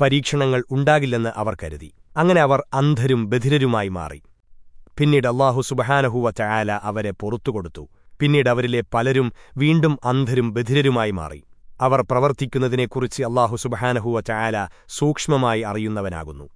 പരീക്ഷണങ്ങൾ ഉണ്ടാകില്ലെന്ന് അവർ കരുതി. അങ്ങനെ അവർ അന്ധരും ബധിരരുമായി മാറി. പിന്നീട് അള്ളാഹു സുബഹാനഹുവ ചായാല അവരെ പുറത്തുകൊടുത്തു പിന്നീട് അവരിലെ പലരും വീണ്ടും അന്ധരും ബധിരരുമായി മാറി. അവർ പ്രവർത്തിക്കുന്നതിനെക്കുറിച്ച് അള്ളാഹു സുബഹാനഹുവ ചായാല സൂക്ഷ്മമായി അറിയുന്നവനാകുന്നു.